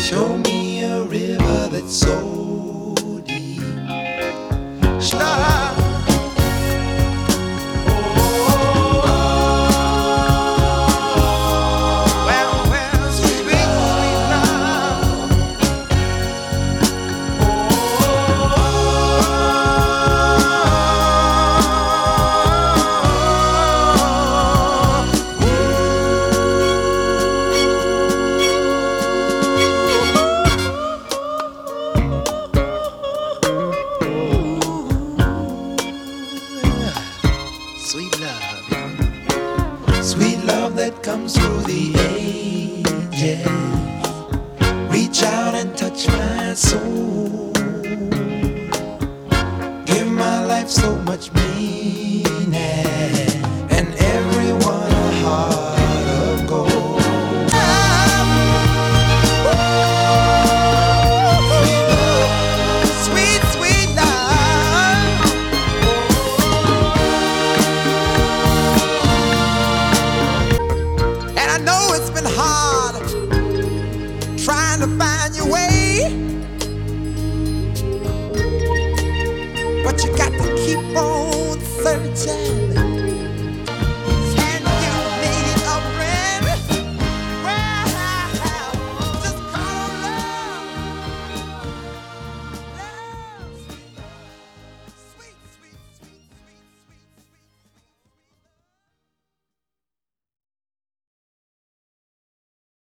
Show me a river that's so Sweet love that comes through the ages. Reach out and touch my soul. Give my life so much meaning. And I know it's been hard trying to find your way. But you got to keep on searching.